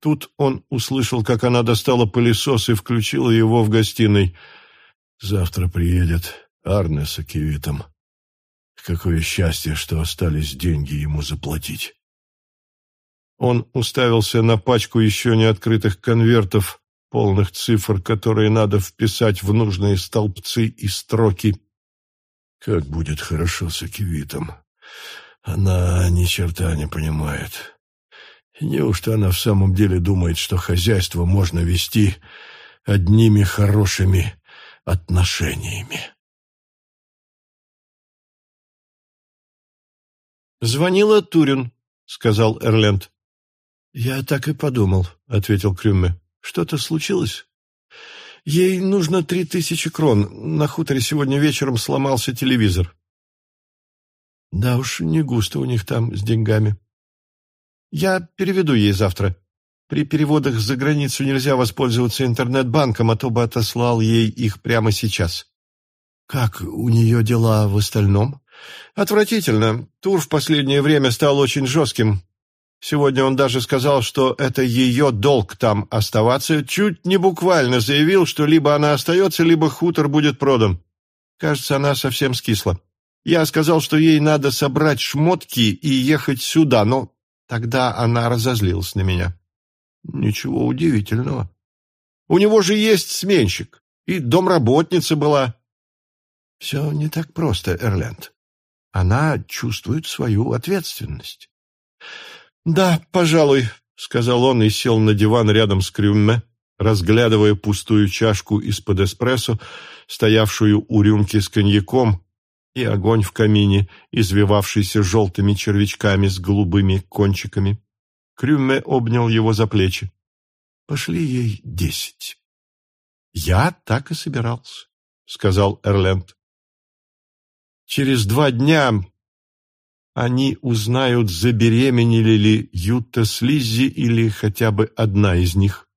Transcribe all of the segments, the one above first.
Тут он услышал, как она достала пылесос и включила его в гостиной. «Завтра приедет Арне с Акивитом. Какое счастье, что остались деньги ему заплатить». Он уставился на пачку еще не открытых конвертов, полных цифр, которые надо вписать в нужные столбцы и строки. Как будет хорошо с Акивитом. Она ни черта не понимает. Неужто она в самом деле думает, что хозяйство можно вести одними хорошими отношениями? «Звонила Турин», — сказал Эрленд. «Я так и подумал», — ответил Крюмме. «Что-то случилось?» «Ей нужно три тысячи крон. На хуторе сегодня вечером сломался телевизор». «Да уж, не густо у них там с деньгами». «Я переведу ей завтра. При переводах за границу нельзя воспользоваться интернет-банком, а то бы отослал ей их прямо сейчас». «Как у нее дела в остальном?» «Отвратительно. Тур в последнее время стал очень жестким. Сегодня он даже сказал, что это ее долг там оставаться, чуть не буквально заявил, что либо она остается, либо хутор будет продан. Кажется, она совсем скисла. Я сказал, что ей надо собрать шмотки и ехать сюда, но тогда она разозлилась на меня. Ничего удивительного. У него же есть сменщик, и домработница была. Все не так просто, Эрленд. Она чувствует свою ответственность. «Да, пожалуй», — сказал он и сел на диван рядом с Крюмме, разглядывая пустую чашку из-под эспрессо, стоявшую у рюмки с коньяком, и огонь в камине, извивавшийся желтыми червячками с голубыми кончиками. Крюмме обнял его за плечи. «Пошли ей десять». «Я так и собирался», — сказал Эрленд. Через два дня они узнают, забеременели ли Юта с Лиззи или хотя бы одна из них.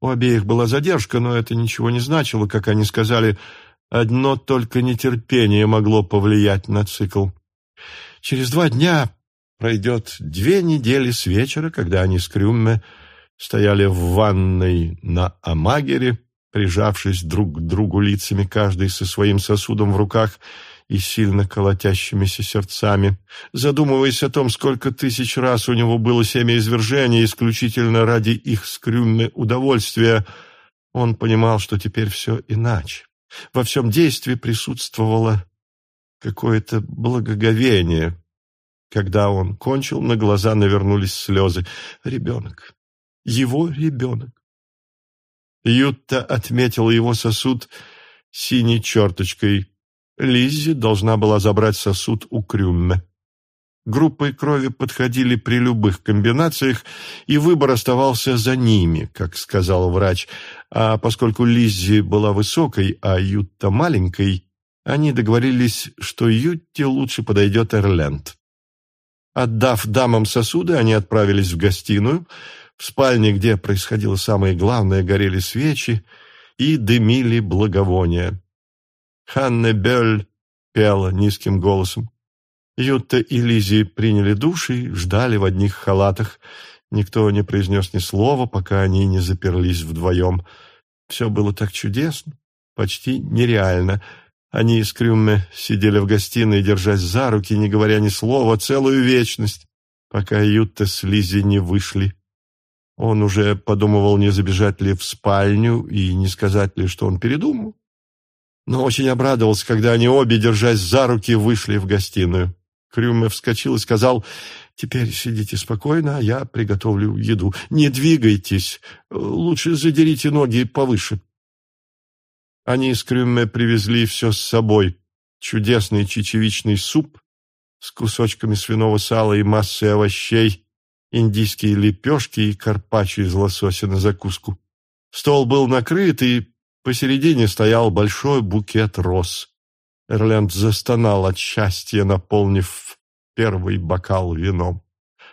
У обеих была задержка, но это ничего не значило, как они сказали, одно только нетерпение могло повлиять на цикл. Через два дня пройдет две недели с вечера, когда они с Крюмме стояли в ванной на Амагере, прижавшись друг к другу лицами, каждый со своим сосудом в руках, и сильно колотящимися сердцами, задумываясь о том, сколько тысяч раз у него было семя извержения исключительно ради их скрюмны удовольствия, он понимал, что теперь все иначе. Во всем действии присутствовало какое-то благоговение. Когда он кончил, на глаза навернулись слезы. Ребенок. Его ребенок. Ютта отметила его сосуд синей черточкой. Лиззи должна была забрать сосуд у Крюмме. Группы крови подходили при любых комбинациях, и выбор оставался за ними, как сказал врач. А поскольку Лиззи была высокой, а Ютта маленькой, они договорились, что Ютте лучше подойдет Эрленд. Отдав дамам сосуды, они отправились в гостиную. В спальне, где происходило самое главное, горели свечи и дымили благовония. Ханна Бёль пела низким голосом. Ютта и Лизи приняли душ и ждали в одних халатах. Никто не произнес ни слова, пока они не заперлись вдвоем. Все было так чудесно, почти нереально. Они с Крюмме сидели в гостиной, держась за руки, не говоря ни слова, целую вечность, пока Ютта с Лизи не вышли. Он уже подумывал, не забежать ли в спальню и не сказать ли, что он передумал но очень обрадовался, когда они обе, держась за руки, вышли в гостиную. Крюме вскочил и сказал, «Теперь сидите спокойно, а я приготовлю еду. Не двигайтесь, лучше задерите ноги повыше». Они с Крюме привезли все с собой. Чудесный чечевичный суп с кусочками свиного сала и массой овощей, индийские лепешки и карпаччо из лосося на закуску. Стол был накрыт, и Посередине стоял большой букет роз. Эрленд застонал от счастья, наполнив первый бокал вином.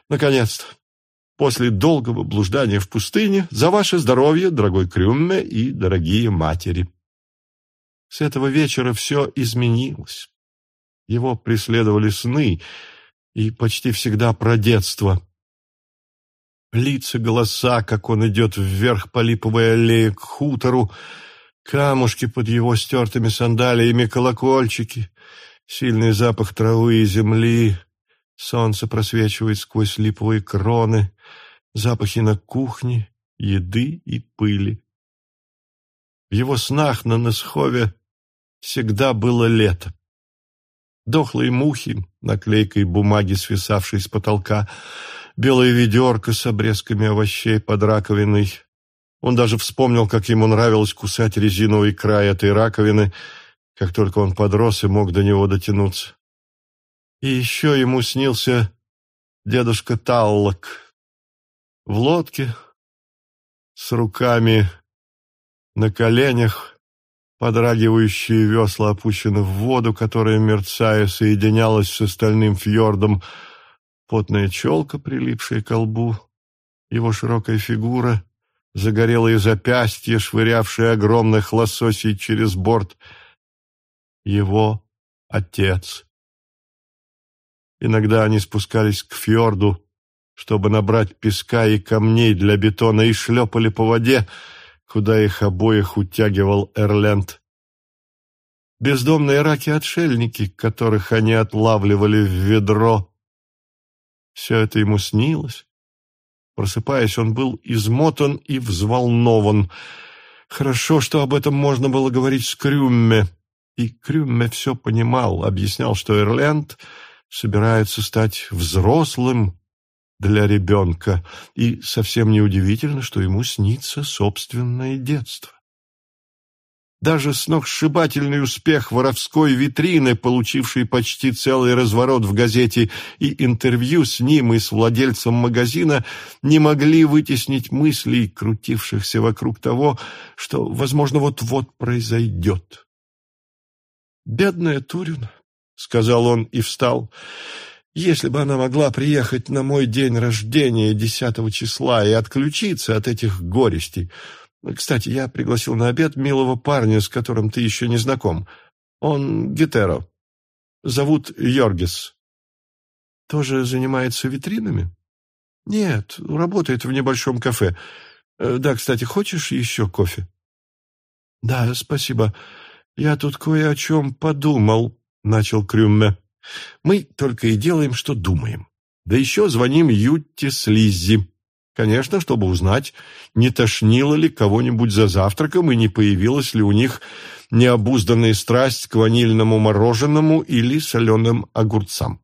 Наконец-то, после долгого блуждания в пустыне, за ваше здоровье, дорогой Крюмме и дорогие матери. С этого вечера все изменилось. Его преследовали сны, и почти всегда про детство. лица, голоса, как он идет вверх по липовой аллее к хутору, камушки под его стертыми сандалиями, колокольчики, сильный запах травы и земли, солнце просвечивает сквозь липовые кроны, запахи на кухне, еды и пыли. В его снах на Несхове всегда было лето. Дохлые мухи, наклейкой бумаги, свисавшей с потолка, белая ведерко с обрезками овощей под раковиной. Он даже вспомнил, как ему нравилось кусать резиновый край этой раковины, как только он подрос и мог до него дотянуться. И еще ему снился дедушка Таллок в лодке с руками на коленях, подрагивающие весла опущены в воду, которая, мерцая, соединялась с остальным фьордом, потная челка, прилипшая к лбу, его широкая фигура, загорелые запястья, швырявшие огромных лососей через борт, его отец. Иногда они спускались к фьорду, чтобы набрать песка и камней для бетона, и шлепали по воде, куда их обоих утягивал Эрленд. Бездомные раки-отшельники, которых они отлавливали в ведро. Все это ему снилось. Просыпаясь, он был измотан и взволнован. Хорошо, что об этом можно было говорить с Крюмме. И Крюмме все понимал, объяснял, что Эрленд собирается стать взрослым, для ребенка, и совсем неудивительно, что ему снится собственное детство. Даже сногсшибательный успех воровской витрины, получивший почти целый разворот в газете, и интервью с ним и с владельцем магазина не могли вытеснить мыслей, крутившихся вокруг того, что, возможно, вот-вот произойдет. «Бедная Турин», — сказал он и встал, — если бы она могла приехать на мой день рождения десятого числа и отключиться от этих горестей. Кстати, я пригласил на обед милого парня, с которым ты еще не знаком. Он гетеро. Зовут Йоргис. Тоже занимается витринами? Нет, работает в небольшом кафе. Э, да, кстати, хочешь еще кофе? Да, спасибо. Я тут кое о чем подумал, начал Крюмме. Мы только и делаем, что думаем. Да еще звоним Ютте с Лиззи. Конечно, чтобы узнать, не тошнило ли кого-нибудь за завтраком и не появилась ли у них необузданная страсть к ванильному мороженому или соленым огурцам.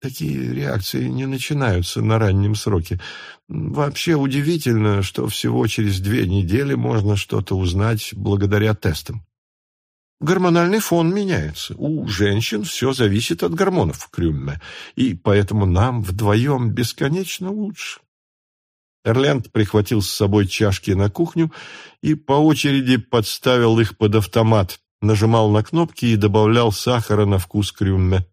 Такие реакции не начинаются на раннем сроке. Вообще удивительно, что всего через две недели можно что-то узнать благодаря тестам. Гормональный фон меняется. У женщин все зависит от гормонов, Крюмме, и поэтому нам вдвоем бесконечно лучше. Эрленд прихватил с собой чашки на кухню и по очереди подставил их под автомат, нажимал на кнопки и добавлял сахара на вкус Крюмме.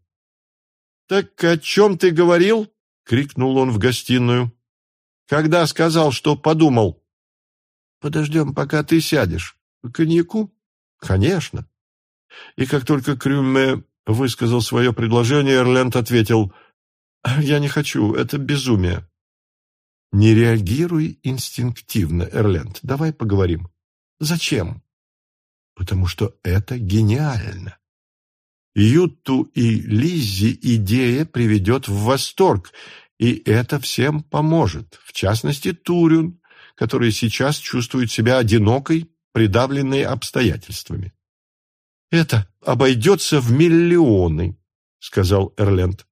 «Так о чем ты говорил?» — крикнул он в гостиную. «Когда сказал, что подумал?» «Подождем, пока ты сядешь. Коньяку?» «Конечно. И как только Крюме высказал свое предложение, Эрленд ответил, «Я не хочу, это безумие». «Не реагируй инстинктивно, Эрленд, давай поговорим». «Зачем?» «Потому что это гениально». Ютту и Лиззи идея приведет в восторг, и это всем поможет, в частности Турюн, который сейчас чувствует себя одинокой, придавленной обстоятельствами. «Это обойдется в миллионы», — сказал Эрленд.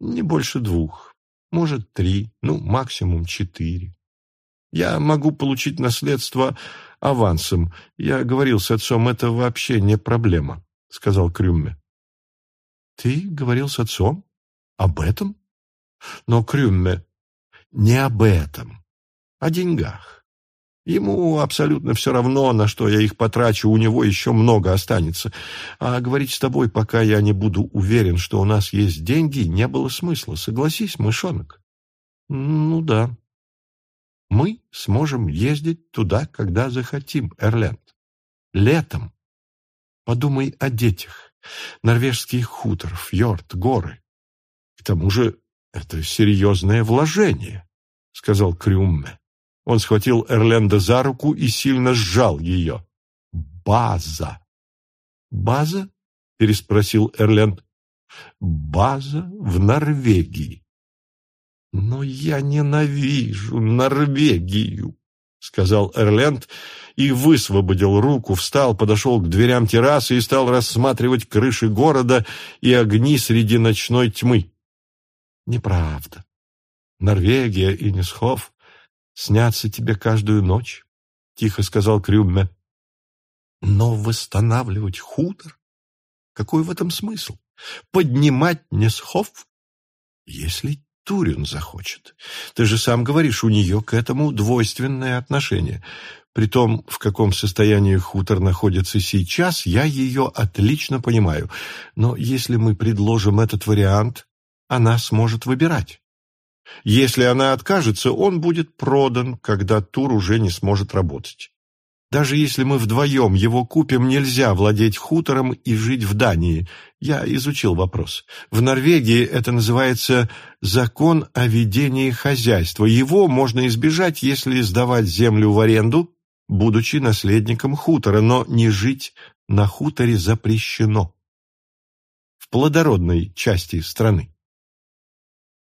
«Не больше двух, может, три, ну, максимум четыре. Я могу получить наследство авансом. Я говорил с отцом, это вообще не проблема», — сказал Крюмме. «Ты говорил с отцом? Об этом?» «Но, Крюмме, не об этом, о деньгах. Ему абсолютно все равно, на что я их потрачу, у него еще много останется. А говорить с тобой, пока я не буду уверен, что у нас есть деньги, не было смысла. Согласись, мышонок? Ну да. Мы сможем ездить туда, когда захотим, Эрленд. Летом. Подумай о детях. Норвежский хутор, фьорд, горы. К тому же Это серьезное вложение, сказал Крюмме. Он схватил Эрленда за руку и сильно сжал ее. База. База? переспросил Эрленд. База в Норвегии. Но я ненавижу Норвегию, сказал Эрленд и высвободил руку, встал, подошел к дверям террасы и стал рассматривать крыши города и огни среди ночной тьмы. Неправда. Норвегия и Несхов снятся тебе каждую ночь, — тихо сказал Крюмме. Но восстанавливать хутор? Какой в этом смысл? Поднимать Несхов? Если Турин захочет. Ты же сам говоришь, у нее к этому двойственное отношение. При том, в каком состоянии хутор находится сейчас, я ее отлично понимаю. Но если мы предложим этот вариант, она сможет выбирать. Если она откажется, он будет продан, когда тур уже не сможет работать. Даже если мы вдвоем его купим, нельзя владеть хутором и жить в Дании. Я изучил вопрос. В Норвегии это называется «закон о ведении хозяйства». Его можно избежать, если сдавать землю в аренду, будучи наследником хутора, но не жить на хуторе запрещено. В плодородной части страны.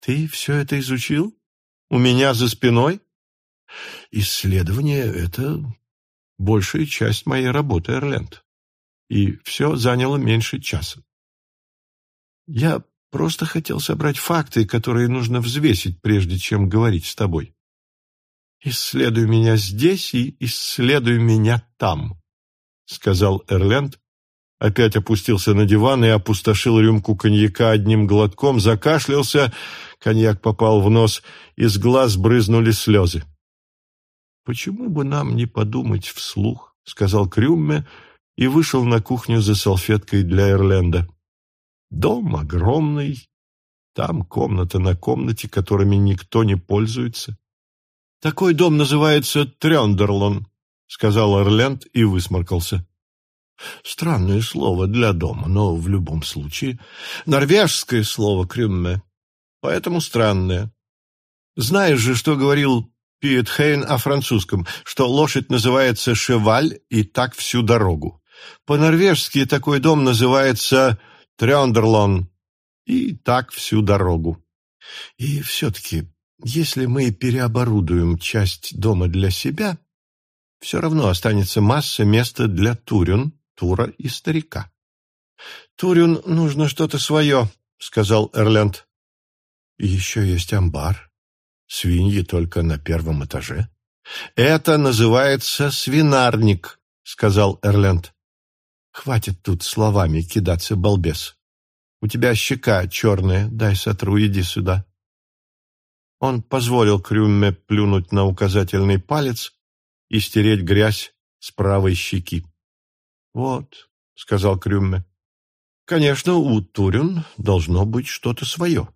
Ты все это изучил? У меня за спиной? Исследование — это большая часть моей работы, Эрленд. И все заняло меньше часа. Я просто хотел собрать факты, которые нужно взвесить, прежде чем говорить с тобой. «Исследуй меня здесь и исследуй меня там», — сказал Эрленд, опять опустился на диван и опустошил рюмку коньяка одним глотком, закашлялся, коньяк попал в нос, из глаз брызнули слезы. «Почему бы нам не подумать вслух?» — сказал Крюмме и вышел на кухню за салфеткой для Эрленда. «Дом огромный, там комната на комнате, которыми никто не пользуется. Такой дом называется Трёндерлон», — сказал Эрленд и высморкался. Странное слово для дома, но в любом случае. Норвежское слово «крюмме», поэтому странное. Знаешь же, что говорил Пиетхейн о французском, что лошадь называется «шеваль» и так всю дорогу. По-норвежски такой дом называется «трёндерлон» и так всю дорогу. И все-таки, если мы переоборудуем часть дома для себя, все равно останется масса места для Турин, Тура и старика. «Турин нужно что-то свое», — сказал Эрленд. «Еще есть амбар», Свиньи только на первом этаже. Это называется свинарник, сказал Эрленд. Хватит тут словами кидаться, балбес. У тебя щека черная, дай сотру, иди сюда. Он позволил Крюмме плюнуть на указательный палец и стереть грязь с правой щеки. «Вот», — сказал Крюмме, — «конечно, у Турин должно быть что-то свое.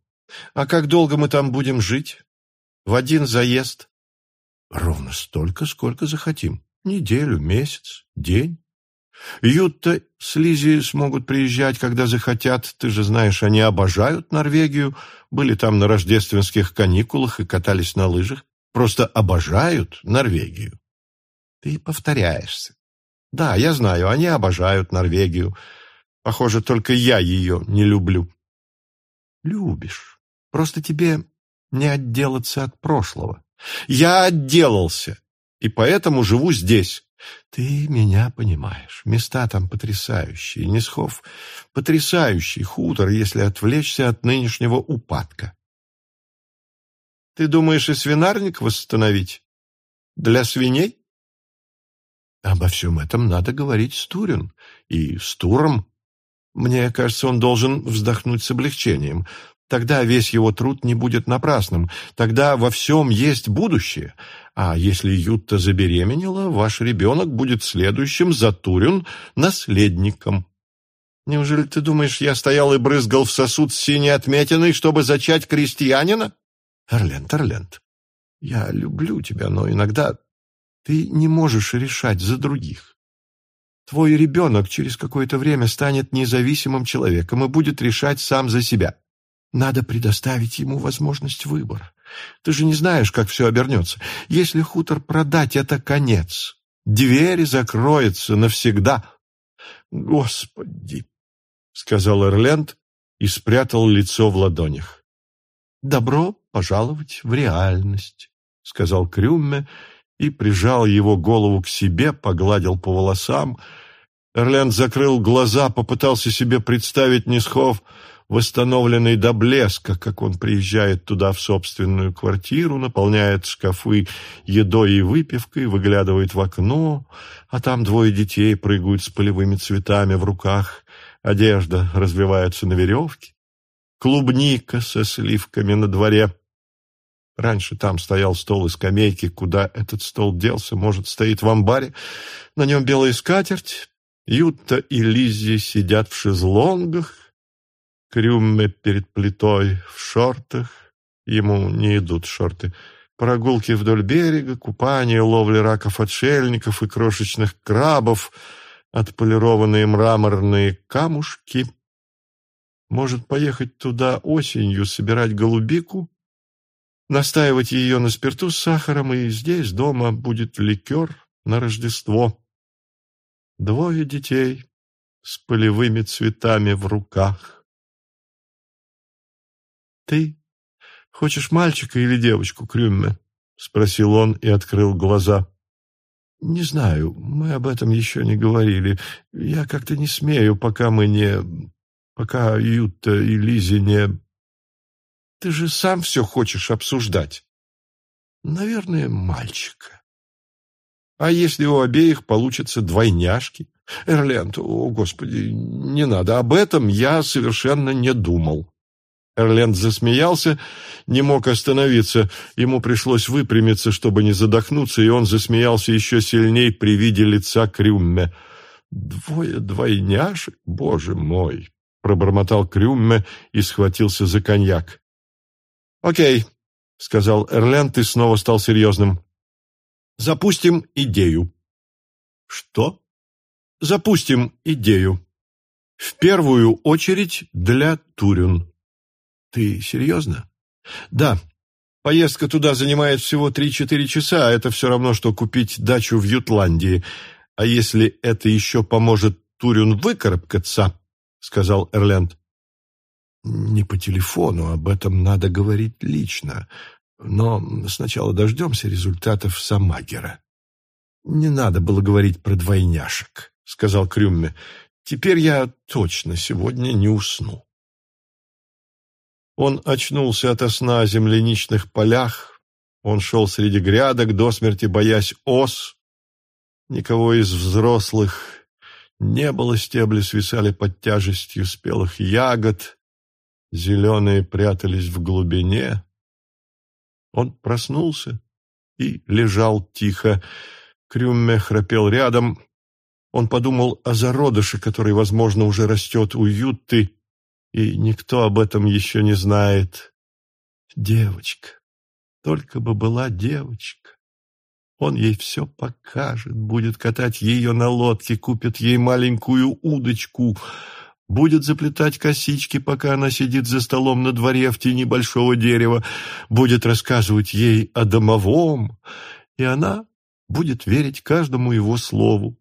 А как долго мы там будем жить? В один заезд. Ровно столько, сколько захотим. Неделю, месяц, день. Ютта с Лизи смогут приезжать, когда захотят. Ты же знаешь, они обожают Норвегию. Были там на рождественских каникулах и катались на лыжах. Просто обожают Норвегию. Ты повторяешься. Да, я знаю, они обожают Норвегию. Похоже, только я ее не люблю. Любишь. Просто тебе не отделаться от прошлого. Я отделался, и поэтому живу здесь. Ты меня понимаешь. Места там потрясающие. Несхов — потрясающий хутор, если отвлечься от нынешнего упадка. Ты думаешь и свинарник восстановить? Для свиней? Обо всем этом надо говорить с Турин и с Туром. Мне кажется, он должен вздохнуть с облегчением. Тогда весь его труд не будет напрасным. Тогда во всем есть будущее. А если Ютта забеременела, ваш ребенок будет следующим за Турин наследником. Неужели ты думаешь, я стоял и брызгал в сосуд с синей отметиной, чтобы зачать крестьянина? Эрленд, Эрленд, я люблю тебя, но иногда ты не можешь решать за других. Твой ребенок через какое-то время станет независимым человеком и будет решать сам за себя. Надо предоставить ему возможность выбора. Ты же не знаешь, как все обернется. Если хутор продать, это конец. Дверь закроется навсегда. Господи, — сказал Эрленд и спрятал лицо в ладонях. Добро пожаловать в реальность, — сказал Крюмме и прижал его голову к себе, погладил по волосам. Эрленд закрыл глаза, попытался себе представить Нисхов — восстановленный до блеска, как он приезжает туда в собственную квартиру, наполняет шкафы едой и выпивкой, выглядывает в окно, а там двое детей прыгают с полевыми цветами в руках, одежда развивается на веревке, клубника со сливками на дворе. Раньше там стоял стол и скамейки, куда этот стол делся, может, стоит в амбаре, на нем белая скатерть, Ютта и Лиззи сидят в шезлонгах, Крюмме перед плитой в шортах, ему не идут шорты, прогулки вдоль берега, купание, ловля раков-отшельников и крошечных крабов, отполированные мраморные камушки. Может поехать туда осенью, собирать голубику, настаивать ее на спирту с сахаром, и здесь дома будет ликер на Рождество. Двое детей с полевыми цветами в руках. «Ты хочешь мальчика или девочку, Крюмме?» — спросил он и открыл глаза. «Не знаю, мы об этом еще не говорили. Я как-то не смею, пока мы не... пока Юта и Лизи не... Ты же сам все хочешь обсуждать. Наверное, мальчика. А если у обеих получатся двойняшки? Эрленд, о, Господи, не надо, об этом я совершенно не думал». Эрленд засмеялся, не мог остановиться. Ему пришлось выпрямиться, чтобы не задохнуться, и он засмеялся еще сильней при виде лица Крюмме. «Двое двойняшек? Боже мой!» — пробормотал Крюмме и схватился за коньяк. «Окей», — сказал Эрленд и снова стал серьезным. «Запустим идею». «Что?» «Запустим идею. В первую очередь для Турюн». Ты серьезно? Да. Поездка туда занимает всего три-четыре часа, а это все равно, что купить дачу в Ютландии. А если это еще поможет Турюн выкарабкаться, сказал Эрленд. Не по телефону, об этом надо говорить лично. Но сначала дождемся результатов Самагера. Не надо было говорить про двойняшек, сказал Крюмме. Теперь я точно сегодня не усну. Он очнулся ото сна о земляничных полях. Он шел среди грядок, до смерти боясь ос. Никого из взрослых не было, стебли свисали под тяжестью спелых ягод, зеленые прятались в глубине. Он проснулся и лежал тихо. Крюмме храпел рядом. Он подумал о зародыше, который, возможно, уже растет у Ютты, и никто об этом еще не знает. Девочка, только бы была девочка. Он ей все покажет, будет катать ее на лодке, купит ей маленькую удочку, будет заплетать косички, пока она сидит за столом на дворе в тени большого дерева, будет рассказывать ей о домовом, и она будет верить каждому его слову.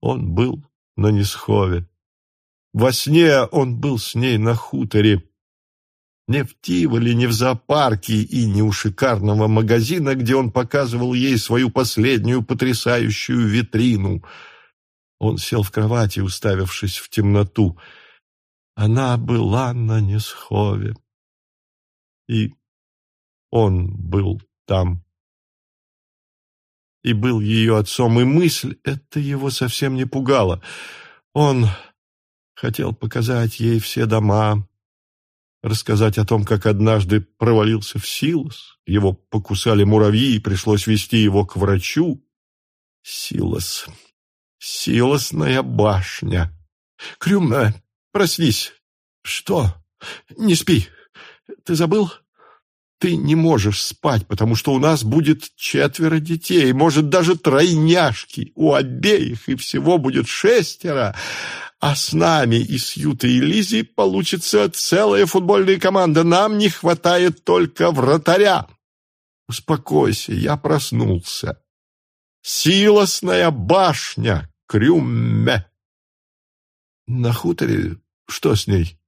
Он был на Несхове. Во сне он был с ней на хуторе. Не в Тиволе, не в зоопарке и не у шикарного магазина, где он показывал ей свою последнюю потрясающую витрину. Он сел в кровати, уставившись в темноту. Она была на Несхове. И он был там. И был ее отцом, и мысль эта его совсем не пугала. Он Хотел показать ей все дома, рассказать о том, как однажды провалился в Силос, его покусали муравьи и пришлось вести его к врачу. Силос. Силосная башня. Крюмна, проснись. Что? Не спи. Ты забыл? Ты не можешь спать, потому что у нас будет четверо детей, может, даже тройняшки у обеих, и всего будет шестеро. А с нами и с Ютой и Лизи получится целая футбольная команда. Нам не хватает только вратаря. Успокойся, я проснулся. Силосная башня, Крюмме. На хуторе что с ней?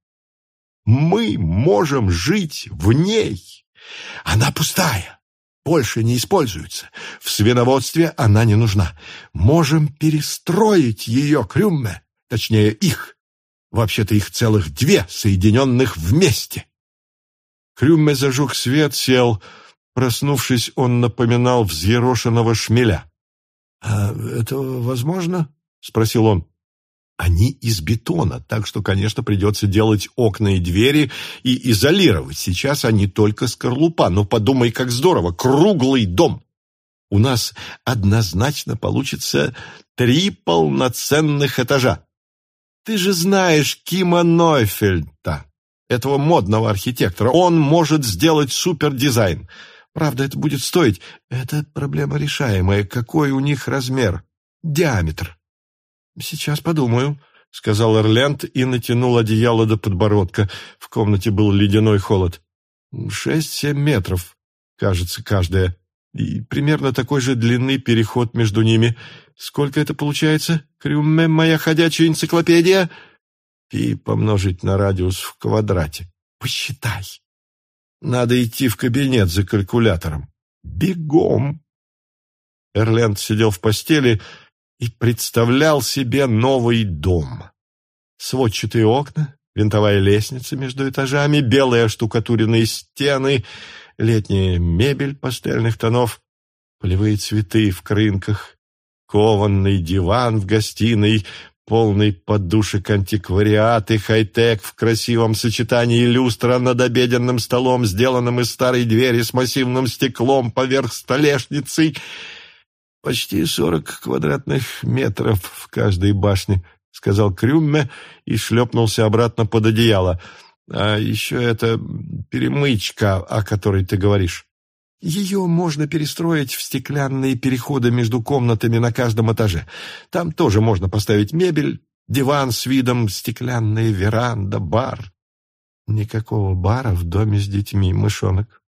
Мы можем жить в ней. Она пустая, больше не используется. В свиноводстве она не нужна. Можем перестроить ее, Крюмме, точнее их. Вообще-то их целых две, соединенных вместе. Крюмме зажег свет, сел. Проснувшись, он напоминал взъерошенного шмеля. — А это возможно? — спросил он. Они из бетона, так что, конечно, придется делать окна и двери и изолировать. Сейчас они только скорлупа, но подумай, как здорово, круглый дом. У нас однозначно получится три полноценных этажа. Ты же знаешь Кима Нойфельда, этого модного архитектора. Он может сделать супердизайн. Правда, это будет стоить. Это проблема решаемая. Какой у них размер? Диаметр. «Сейчас подумаю», — сказал Эрленд и натянул одеяло до подбородка. В комнате был ледяной холод. «Шесть-семь метров, кажется, каждая. И примерно такой же длины переход между ними. Сколько это получается? Крюме, моя ходячая энциклопедия?» «И помножить на радиус в квадрате. Посчитай». «Надо идти в кабинет за калькулятором». «Бегом!» Эрленд сидел в постели, — и представлял себе новый дом. Сводчатые окна, винтовая лестница между этажами, белые оштукатуренные стены, летняя мебель пастельных тонов, полевые цветы в крынках, кованный диван в гостиной, полный подушек антиквариат и хай-тек в красивом сочетании люстра над обеденным столом, сделанным из старой двери с массивным стеклом поверх столешницы — Почти сорок квадратных метров в каждой башне, сказал Крюмме и шлепнулся обратно под одеяло. А еще это перемычка, о которой ты говоришь. Ее можно перестроить в стеклянные переходы между комнатами на каждом этаже. Там тоже можно поставить мебель, диван с видом, стеклянная веранда, бар. Никакого бара в доме с детьми, мышонок.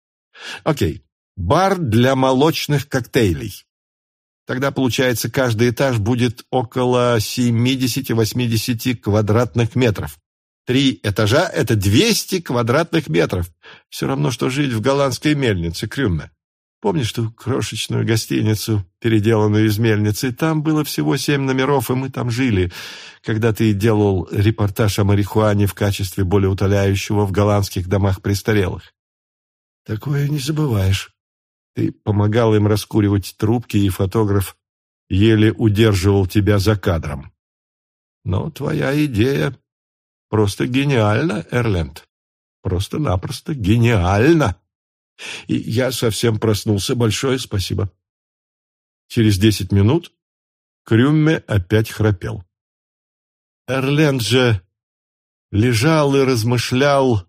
Окей, бар для молочных коктейлей. Тогда, получается, каждый этаж будет около 70-80 квадратных метров. Три этажа — это 200 квадратных метров. Все равно, что жить в голландской мельнице Крюмме. Помнишь ту крошечную гостиницу, переделанную из мельницы? Там было всего семь номеров, и мы там жили, когда ты делал репортаж о марихуане в качестве более утоляющего в голландских домах престарелых. Такое не забываешь. Ты помогал им раскуривать трубки, и фотограф еле удерживал тебя за кадром. Но твоя идея просто гениальна, Эрленд. Просто-напросто гениальна. И я совсем проснулся. Большое спасибо. Через десять минут Крюмме опять храпел. Эрленд же лежал и размышлял,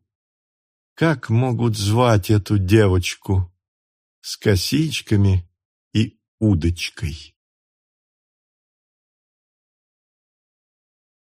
как могут звать эту девочку с косичками и удочкой.